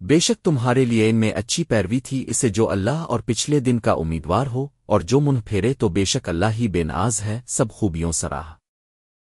بے شک تمہارے لیے ان میں اچھی پیروی تھی، اسے جو اللہ اور پچھلے دن کا امیدوار ہو، اور جو منہ پھیرے تو بے شک اللہ ہی بے ناز ہے، سب خوبیوں سراہ